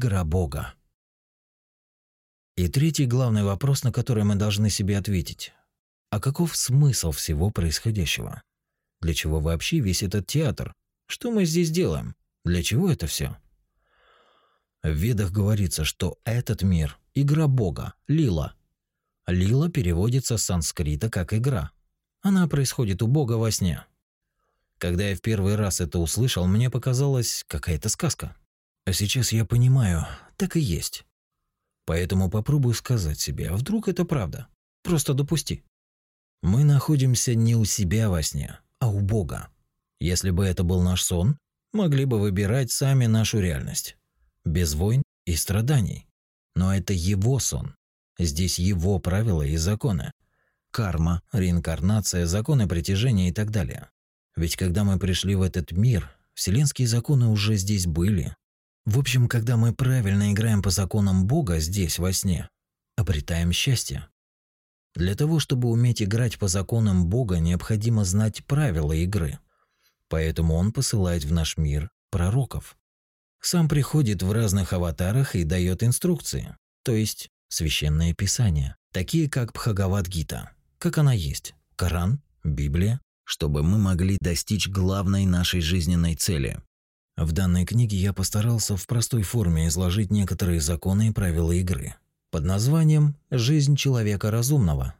игра Бога. И третий главный вопрос, на который мы должны себе ответить. А каков смысл всего происходящего? Для чего вообще весь этот театр? Что мы здесь делаем? Для чего это все? В Ведах говорится, что этот мир – игра Бога, лила. Лила переводится с санскрита как «игра». Она происходит у Бога во сне. Когда я в первый раз это услышал, мне показалось какая-то сказка. А сейчас я понимаю, так и есть. Поэтому попробую сказать себе, а вдруг это правда? Просто допусти. Мы находимся не у себя во сне, а у Бога. Если бы это был наш сон, могли бы выбирать сами нашу реальность. Без войн и страданий. Но это его сон. Здесь его правила и законы. Карма, реинкарнация, законы притяжения и так далее. Ведь когда мы пришли в этот мир, вселенские законы уже здесь были. В общем, когда мы правильно играем по законам Бога здесь, во сне, обретаем счастье. Для того, чтобы уметь играть по законам Бога, необходимо знать правила игры. Поэтому он посылает в наш мир пророков. Сам приходит в разных аватарах и дает инструкции, то есть священное писание, такие как Бхагавад-гита, как она есть, Коран, Библия, чтобы мы могли достичь главной нашей жизненной цели. В данной книге я постарался в простой форме изложить некоторые законы и правила игры под названием «Жизнь человека разумного».